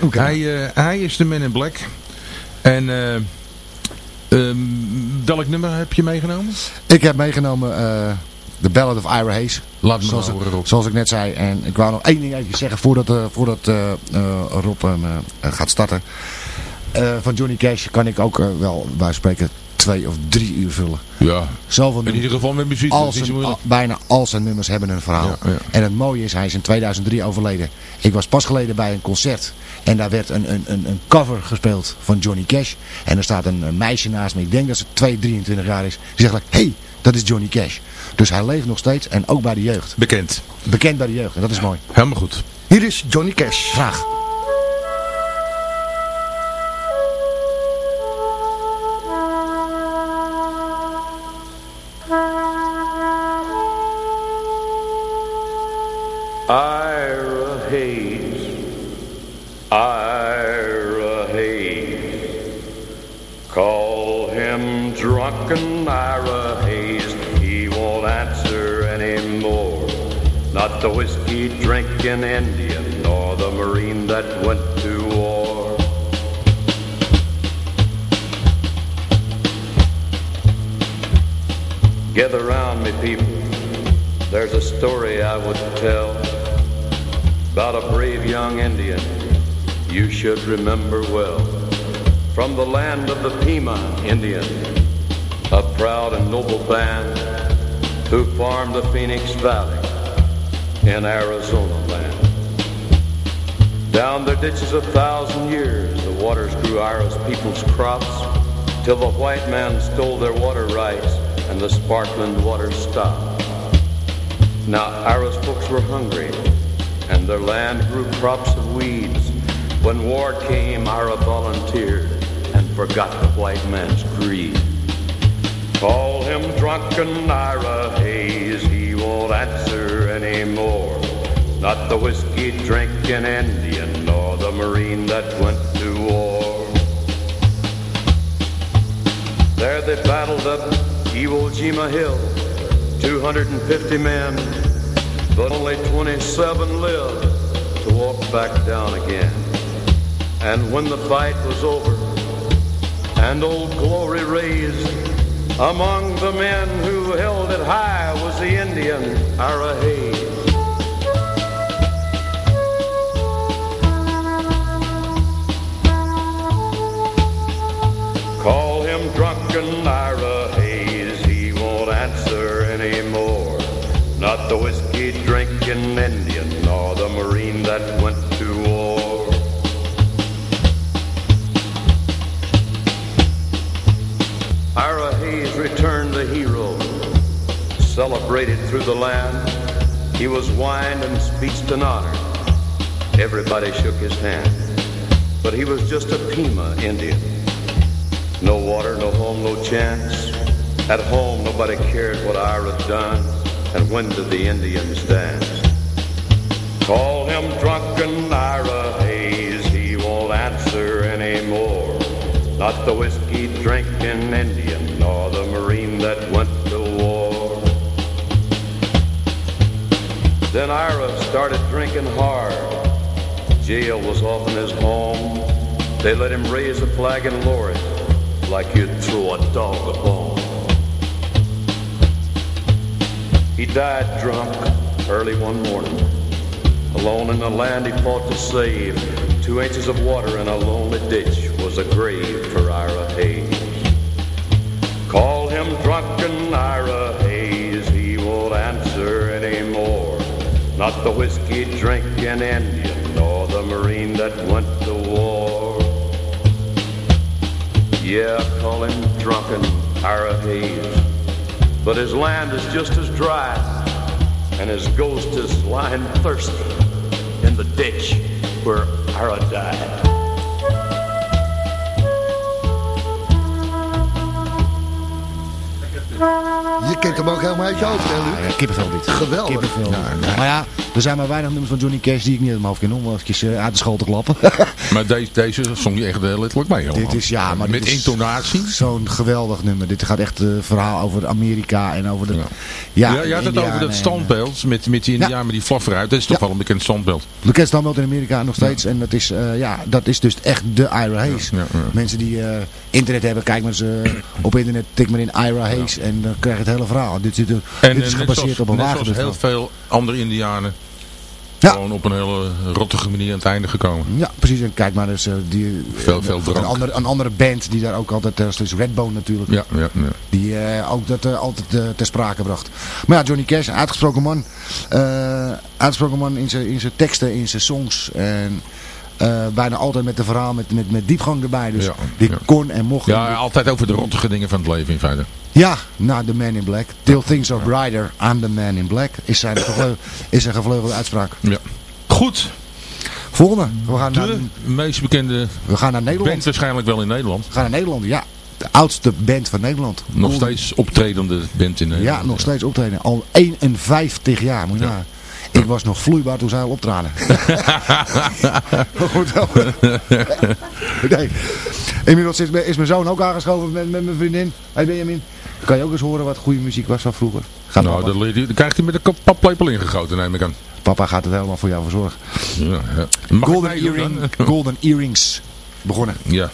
Hij, eh, hij is de Man in Black. En eh, ehm, welk nummer heb je meegenomen? Ik heb meegenomen eh The Ballad of Ira Hayes. Laat me Zoals, Rob. zoals ik net zei. En ik wou nog één ding even zeggen voordat, eh, voordat Rob gaat starten. van Johnny Cash kan ik ook wel, wij spreken, twee of drie uur vullen. Ja. Zoveel In ieder geval met muziek. Al zijn, bijna al zijn nummers hebben een verhaal. Ja, ja. En het mooie is, hij is in 2003 overleden. Ik was pas geleden bij een concert. En daar werd een, een, een, een cover gespeeld van Johnny Cash. En er staat een, een meisje naast me. Ik denk dat ze 2, 23 jaar is. Die zegt, hé, hey, dat is Johnny Cash. Dus hij leeft nog steeds en ook bij de jeugd. Bekend. Bekend bij de jeugd. En dat is mooi. Helemaal goed. Hier is Johnny Cash. Graag. The whiskey drinking Indian, nor the Marine that went to war. Gather round me, people. There's a story I would tell about a brave young Indian you should remember well. From the land of the Pima Indian, a proud and noble band who farmed the Phoenix Valley in Arizona land. Down their ditches a thousand years, the waters grew Ira's people's crops, till the white man stole their water rights and the sparkling water stopped. Now Ira's folks were hungry, and their land grew crops of weeds. When war came, Ira volunteered and forgot the white man's greed. Call him drunken Ira Hayes, won't answer anymore. Not the whiskey drinking Indian, nor the Marine that went to war. There they battled up Iwo Jima Hill, 250 men, but only 27 lived to walk back down again. And when the fight was over, and old glory raised, among the men who held it high was the Indian Ira Hayes. Call him drunken Ira Hayes, he won't answer anymore. Not the whiskey drinking Indian, celebrated through the land. He was wined and speeched and honored. Everybody shook his hand. But he was just a Pima Indian. No water, no home, no chance. At home, nobody cared what Ira done. And when did the Indians dance? Call him drunken Ira Hayes, he won't answer anymore. Not the whiskey drinking Indian, nor the Marine that went Then Ira started drinking hard. Jail was often his home. They let him raise a flag and lower it like you'd throw a dog a bone. He died drunk early one morning. Alone in the land he fought to save. Two inches of water in a lonely ditch was a grave for Ira Hayes. Call him drunken Ira Hayes, Not the whiskey drinking Indian, nor the Marine that went to war. Yeah, call him drunken Ira. But his land is just as dry, and his ghost is lying thirsty in the ditch where Ira died. Je kent hem ook helemaal uit je hoofd, hè, Luc? Ja, kippenvel dit. Geweldig. Kippenvel. Maar ja, er zijn maar weinig nummers van Johnny Cash die ik niet uit mijn hoofd ken om eventjes eh, uit de school te klappen. [LAUGHS] Maar deze, deze zong je echt eh, letterlijk mee allemaal. dit is, ja, maar Met dit intonatie. Zo'n geweldig nummer. Dit gaat echt een verhaal over Amerika en over de... Ja. Ja, Ja, je had het over dat Indianen en, standbeeld met, met die indiaan met die vlag vooruit. Dat is toch wel een bekend standbeeld. eh, Bekend standbeeld in Amerika nog steeds. En dat is, eh, ja, dat is dus echt de Ira Hayes. Mensen die eh, internet hebben, kijk maar eens eh, op internet, tik maar in Ira Hayes en dan krijg je het hele verhaal. Dit, er, En dit is eh, gebaseerd op een wagen. zoals heel veel andere indianen Ja. Gewoon op een hele rottige manier aan het einde gekomen. Ja, precies. En kijk maar eens, eh, die, Veel, veel een, drank. andere, een andere band die daar ook altijd, uh, is Redbone natuurlijk. Ja, ja, ja. Die eh, ook dat eh, altijd eh, ter sprake bracht. Maar ja, Johnny Cash, een uitgesproken man. Eh, uitgesproken man in zijn in zijn teksten, in zijn songs. En eh, bijna altijd met een verhaal met, met, met diepgang erbij. Dus Ja, die ja. kon en mocht. Ja, altijd over de rottige dingen van het leven in feite. Ja, nou, The Man in Black. Till things are brighter, I'm the Man in Black. Is zijn gevleugelde, is een gevleugelde uitspraak. Ja. Goed, Volgende. We gaan, naar, de meest bekende we gaan naar Nederland. band waarschijnlijk wel in Nederland. We gaan naar Nederland, ja. De oudste band van Nederland. Nog Golden- steeds optredende band in Nederland. Ja, nog steeds optreden. Al 51 jaar, moet je Ja. Ik was nog vloeibaar toen zij al optraden. [LAUGHS] Goed wel. nee. Inmiddels is, is mijn zoon ook aangeschoven met, met mijn vriendin. Hey Benjamin, kan je ook eens horen wat goede muziek was van vroeger? Gaat Nou, dan krijgt hij met een paplepel ingegoten, neem ik aan. papa gaat het helemaal voor jou verzorgen. Ja, Golden, earring? Golden Earrings begonnen. Ja.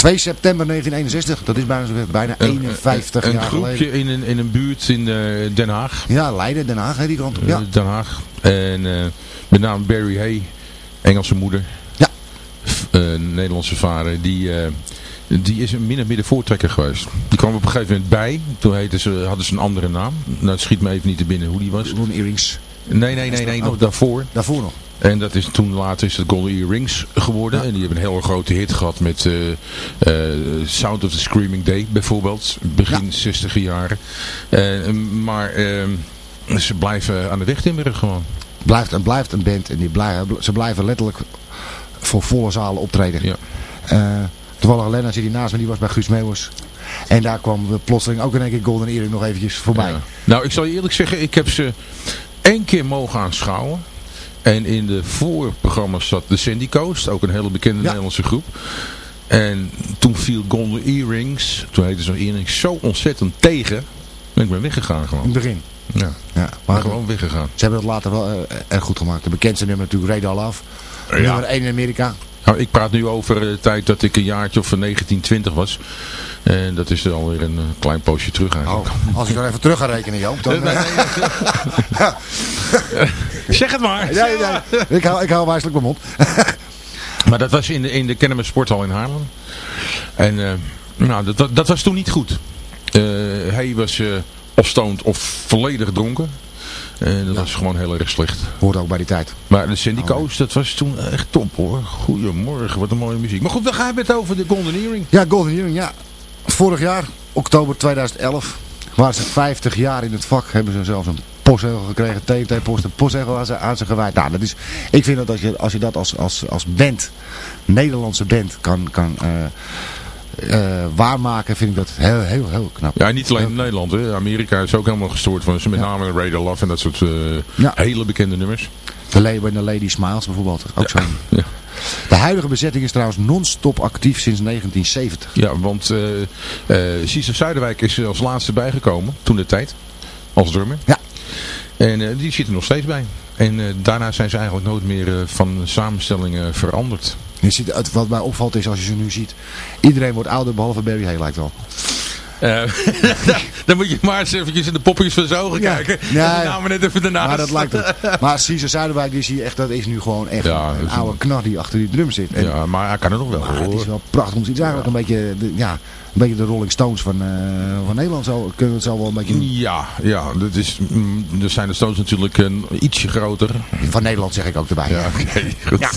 2 september 1961, dat is bijna, bijna 51 een, jaar een groepje geleden. in een, in een buurt in eh, Den Haag. Ja, Leiden, Den Haag, hè, die kant op. Ja. Eh, Den Haag. En eh, met name Barry Hay, Engelse moeder. Ja. Eh, Nederlandse vader. Die, die is een min of meer de voortrekker geweest. Die kwam op een gegeven moment bij. Toen heette ze, hadden ze een andere naam. Nou, het schiet me even niet te binnen hoe die was. Golden Earrings. Nee, nee, nee, nee, nog daarvoor. Daarvoor nog. En dat is toen later is het Golden Earrings geworden. En die hebben een hele grote hit gehad met eh, Sound of the Screaming Day bijvoorbeeld. Begin 60 jaren. Eh, maar eh, ze blijven aan de weg timmeren gewoon. Blijft, en blijft een band en die blijven, ze blijven letterlijk voor volle zalen optreden. Ja. Toevallig Lena zit hier naast me, die was bij Guus Meeuwers. En daar kwam plotseling ook in één keer Golden Earring nog eventjes voorbij. Ja. Nou, ik zal je eerlijk zeggen, ik heb ze één keer mogen aanschouwen. En in de voorprogramma's zat de Sandy Coast, ook een hele bekende Nederlandse groep. En toen viel Golden Earrings, toen heette ze Earrings, zo ontzettend tegen. En ik ben weggegaan In gewoon. het begin. Ja, Ja, maar gewoon weggegaan. ze hebben het later wel eh, erg goed gemaakt. De bekendste nummer natuurlijk Ray Love. Nummer 1 in Amerika. Nou, ik praat nu over de tijd dat ik een jaartje of 19, 20 was. En dat is alweer een eh, klein poosje terug eigenlijk. Oh, als ik dan even terug ga rekenen Joop. Dan, [LAUGHS] Nee, eh, Zeg het maar! nee, nee, ik, hou, ik hou wijselijk mijn mond. [LAUGHS] Maar dat was in de, in de Kennemer Sporthal in Haarlem. En eh, nou, dat, dat, dat was toen niet goed. Eh, hij was eh of stoned of volledig dronken. En dat was gewoon heel erg slecht. Hoort ook bij die tijd. Maar de Sandy Coast, dat was toen echt top hoor. Goedemorgen, wat een mooie muziek. Maar goed, we gaan het over de Golden Earring. Ja, Golden Earring, ja. Vorig jaar, oktober 2011, waren ze 50 jaar in het vak. Hebben ze zelfs een postzegel gekregen, TNT-post, een postzegel aan ze, aan ze gewijd. Nou, dat is, ik vind dat als je, als je dat als, als, als band, Nederlandse band, kan, kan eh, eh, waarmaken, vind ik dat heel, heel, heel knap. Ja, niet alleen in Nederland. Hè. Amerika is ook helemaal gestoord van. Ze met name Radar Love en dat soort eh, Ja. hele bekende nummers. The Lady and the Lady Smiles bijvoorbeeld, ook zo. Ja. De huidige bezetting is trouwens non-stop actief sinds 1970. Ja, want eh eh Zuiderwijk is als laatste bijgekomen, toen de tijd, als drummer. Ja. En die zit er nog steeds bij. En daarna zijn ze eigenlijk nooit meer van samenstellingen veranderd. Je ziet, het, wat mij opvalt is, als je ze nu ziet, iedereen wordt ouder behalve Barry Hay lijkt wel. Eh, [LAUGHS] dan moet je maar eens eventjes in de poppetjes van zijn ogen Ja. kijken. Ja, en net even daarnaast. Maar dat lijkt het. Maar Caesar Zuiderwijk, die zie je echt, dat is nu gewoon echt Ja, een oude knar die achter die drum zit. En, Ja, maar hij kan er nog wel maar het is wel prachtig om te zien. Het is eigenlijk een beetje, de, ja, beetje de Rolling Stones van, eh, van Nederland. Zo kunnen we het zo wel een beetje Ja, ja dat is, mm, er zijn de Stones natuurlijk een, ietsje groter. Van Nederland zeg ik ook erbij. Ja, [LAUGHS] goed. Ja.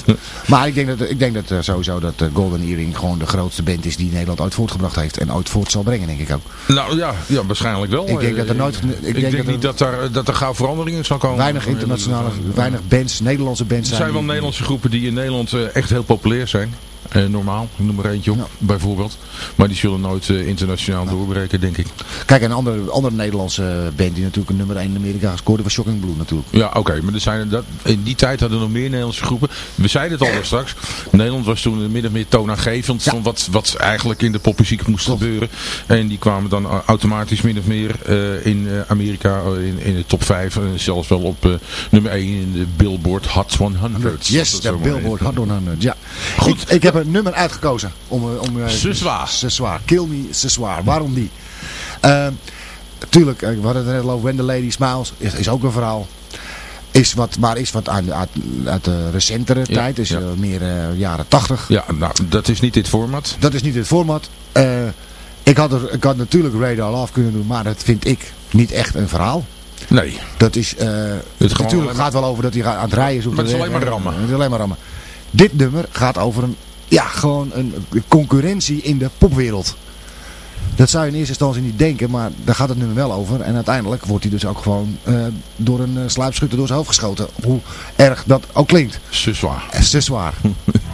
Maar ik denk dat, ik denk dat eh, sowieso dat eh, Golden Earring gewoon de grootste band is die Nederland ooit voortgebracht heeft. En ooit voort zal brengen, denk ik ook. Nou ja, ja, waarschijnlijk wel. Ik denk dat er nooit- Ik, ik denk, denk dat er- niet dat er, dat er gauw verandering in zal komen. Weinig internationale, weinig bands, Nederlandse bands Er zijn. zijn wel Nederlandse groepen die in Nederland echt heel populair zijn. Eh, normaal, ik noem er eentje op, Ja. bijvoorbeeld. Maar die zullen nooit eh, internationaal doorbreken, denk ik. Kijk, een andere, andere Nederlandse band die natuurlijk een nummer 1 in Amerika gescoord heeft, was Shocking Blue natuurlijk. Ja, oké, maar er zijn, dat, in die tijd hadden we nog meer Nederlandse groepen. We zeiden het al daar straks. Nederland was toen min of meer toonaangevend Ja. van wat, wat eigenlijk in de popmuziek moest gebeuren. En die kwamen dan automatisch min of meer eh, in Amerika in, in de top 5. En zelfs wel op nummer 1 in de Billboard Hot 100. Yes, de maar Billboard. Hot 100. Ja. Goed. Ik, ik heb een nummer uitgekozen. Om, eh, om, eh, Ce soir. Ce soir. Kill me, ce soir. Waarom die? Eh, tuurlijk, eh, we hadden het net over When the Lady Smiles. Is, is ook een verhaal. Is wat, maar is wat uit, uit, uit de recentere tijd. Ja. eh, meer eh, jaren 80. Ja, nou, dat is niet dit format. Dat is niet het format. Eh, ik, had er, ik had natuurlijk Radar Love kunnen doen, maar dat vind ik niet echt een verhaal. Nee. Dat is, eh, gewoon natuurlijk het gaat wel over dat hij aan het rijden is. op Maar de het is alleen maar rammen. Het is alleen maar rammen. Dit nummer gaat over een, ja, gewoon een concurrentie in de popwereld. Dat zou je in eerste instantie niet denken, maar daar gaat het nummer wel over. En uiteindelijk wordt hij dus ook gewoon eh, door een uh, sluipschutter door zijn hoofd geschoten. Hoe erg dat ook klinkt. C'est zwaar. [LAUGHS]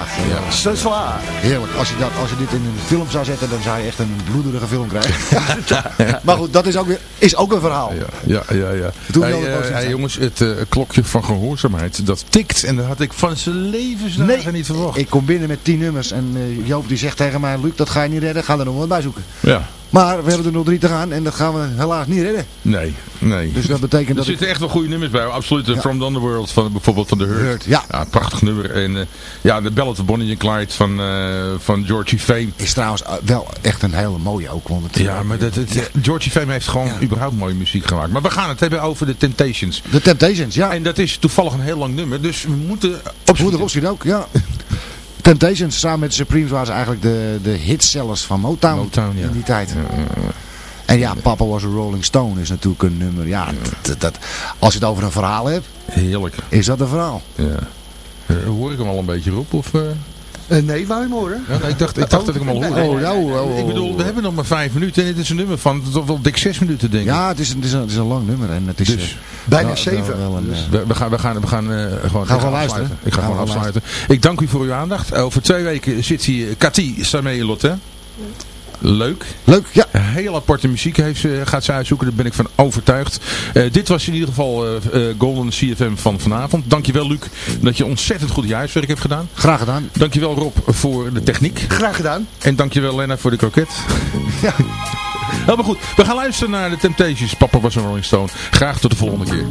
Ja, heerlijk. Dat is waar. Heerlijk. Als je, dat, als je dit in een film zou zetten, dan zou je echt een bloederige film krijgen. [LAUGHS] [LAUGHS] maar goed, dat is ook, weer, is ook een verhaal. Ja, ja, ja. Hey, zijn. jongens, het eh, klokje van gehoorzaamheid, dat tikt. En dat had ik van zijn levensdagen niet verwacht. Ik kom binnen met tien nummers en eh, Joop die zegt tegen mij, Luc, dat ga je niet redden, ga er nog wat bij zoeken. Ja, Maar we hebben er nog drie te gaan en dat gaan we helaas niet redden. nee, nee. Dus dat betekent Er dat ik... zitten echt wel goede nummers bij. Absoluut. de From the Underworld van bijvoorbeeld van The Hurt. Hurt, ja. prachtig nummer. En eh, ja, de Ballad of Bonnie and Clyde van, eh van Georgie Fame. Is trouwens eh, wel echt een hele mooie ook. Want het, Ja, maar dat, het, Georgie Fame heeft gewoon überhaupt mooie muziek gemaakt. Maar we gaan het hebben over de Temptations. De Temptations, ja. En dat is toevallig een heel lang nummer. Dus we moeten Op opschiet ook, ja. Temptations samen met de Supremes waren ze eigenlijk de, de hitsellers van Motown, Motown, ja. in die tijd. En ja, Papa was a Rolling Stone is natuurlijk een nummer. Ja, dat, dat, als je het over een verhaal hebt, Heerlijk. is dat een verhaal. Ja. Eh, hoor ik hem al een beetje op? Of, eh? Eh, nee, wou je hem horen? Ja, nee, ik dacht, ik dacht dat ik hem al hoorde. Oh, ja, oh, oh, Ik bedoel, we hebben nog maar vijf minuten en het is een nummer van toch wel dik zes minuten denk ik. Ja, het is, een- het, is een, het is een lang nummer. En het is, Dus. eh, Bijna wel- zeven. wel een, Dus- eh, We, we gaan, we gaan, we gaan, gewoon, ik gewoon ga luisteren. afsluiten. Ik ga Gaan gewoon afsluiten. Ik dank u voor uw aandacht. Over twee weken zit hier Cathy Samee Lotte. Leuk. Leuk, ja. Heel aparte muziek heeft ze, gaat ze uitzoeken, daar ben ik van overtuigd. Eh, dit was in ieder geval eh, eh, Golden CFM van vanavond. Dankjewel Luc dat je ontzettend goed je huiswerk hebt gedaan. Graag gedaan. Dankjewel Rob voor de techniek. Graag gedaan. En dankjewel Lena voor de kroket. [LAUGHS] Ja. Helemaal goed. We gaan luisteren naar de Temptations. Papa was een Rolling Stone. Graag tot de volgende keer.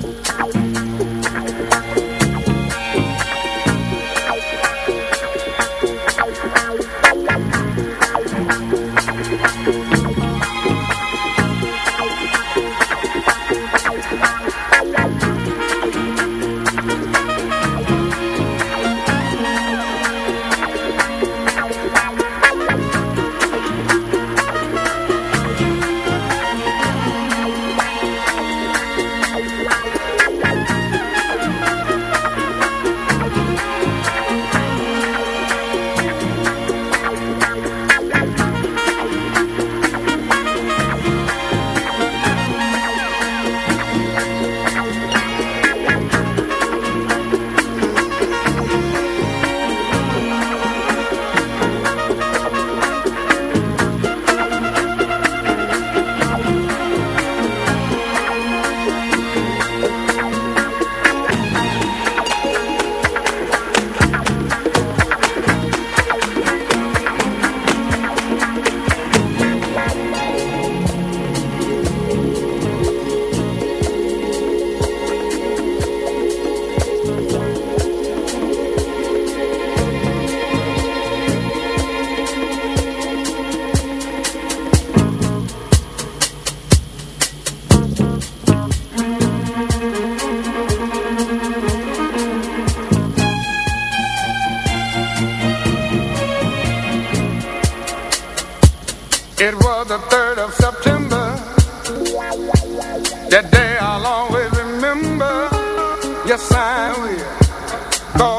Yes, I